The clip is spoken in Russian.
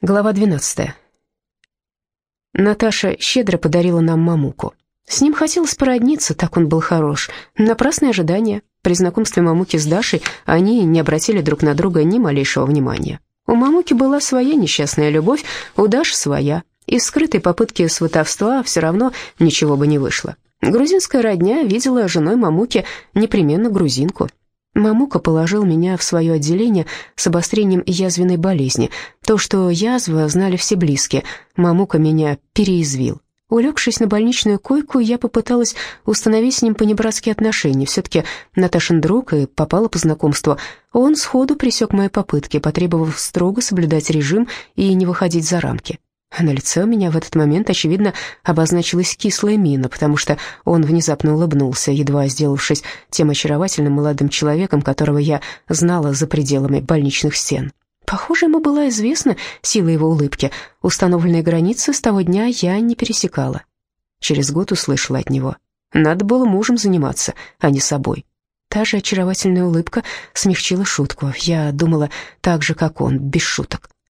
Глава 12. Наташа щедро подарила нам мамуку. С ним хотелось породниться, так он был хорош. Напрасные ожидания. При знакомстве мамуки с Дашей они не обратили друг на друга ни малейшего внимания. У мамуки была своя несчастная любовь, у Даши своя. Из скрытой попытки сватовства все равно ничего бы не вышло. Грузинская родня видела женой мамуки непременно грузинку. Мамука положил меня в свое отделение с обострением язвенной болезни. То, что язва, знали все близкие. Мамука меня переизвил. Улегшись на больничную койку, я попыталась установить с ним понебратские отношения. Все-таки Наташин друг и попала по знакомству. Он сходу пресек мои попытки, потребовав строго соблюдать режим и не выходить за рамки. На лице у меня в этот момент, очевидно, обозначилась кислая мина, потому что он внезапно улыбнулся, едва сделавшись тем очаровательным молодым человеком, которого я знала за пределами больничных стен. Похоже, ему была известна сила его улыбки. Установленные границы с того дня я не пересекала. Через год услышала от него. Надо было мужем заниматься, а не собой. Та же очаровательная улыбка смягчила шутку. Я думала так же, как он, без шуток.